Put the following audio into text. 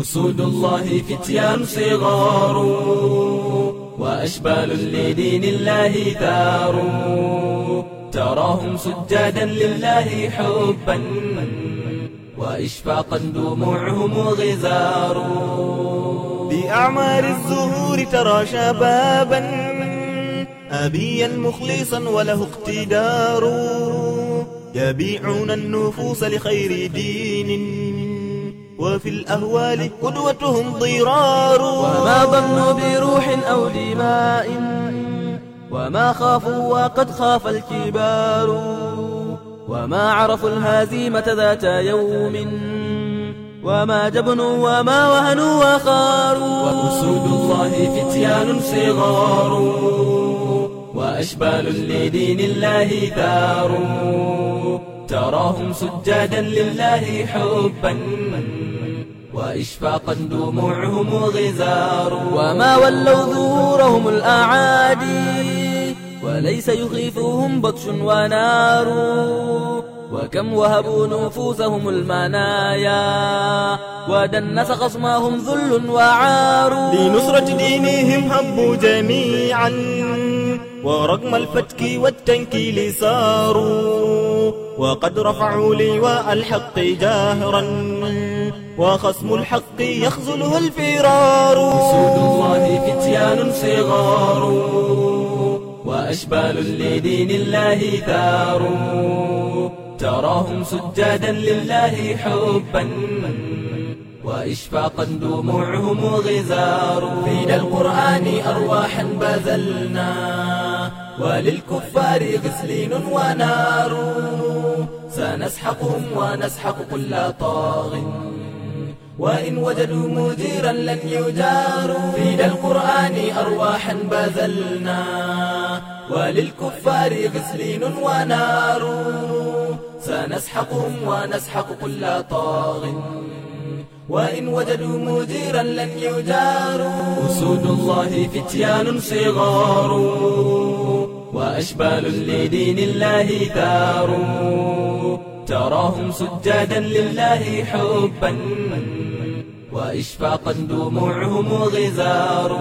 أسود الله فتيان صغار وأشبال لدين الله ثار. تراهم سجادا لله حبا وإشفاقا دموعهم غزار. بأعمار الزهور ترى شبابا أبيا مخلصا وله اقتدار. يبيعون النفوس لخير دين. وفي الأهوال قدوتهم ضرار. وما ظنوا بروح أو دماء وما خافوا وقد خاف الكبار. وما عرفوا الهزيمة ذات يوم وما جبنوا وما وهنوا وخاروا. وأسود الله فتيان صغار وأشبال لدين الله ثار. تراهم سجادا لله حبا. وإشفاقا دموعهم غزار. وما ولوا ظهورهم الأعادي وليس يخيفهم بطش ونار. وكم وهبوا نفوسهم المنايا ودنس خصمهم ذل وعار. لنصرة دينهم هبوا جميعا ورغم الفتك والتنكيل ساروا وقد رفعوا لواء الحق جاهرا. وخصم الحق يخذله الفرار. أسود الله فتيان صغار. وأشبال لدين الله ثار تراهم سجادا لله حبا. وإشفاقا دموعهم غزار. في القرآن أرواحا بذلنا. وللكفار غسلين ونار. سنسحقهم ونسحق كل طاغ. وإن وجدوا مديرا لن يجاروا. في القرآن أرواحا بذلنا. وللكفار غسلين ونار. سنسحقهم ونسحق كل طاغ. وإن وجدوا مديرا لن يجاروا. أسود الله فتيان صغار. وأشبال لدين الله ثار تراهم سجادا لله حبا. وإشفاقا دموعهم غزار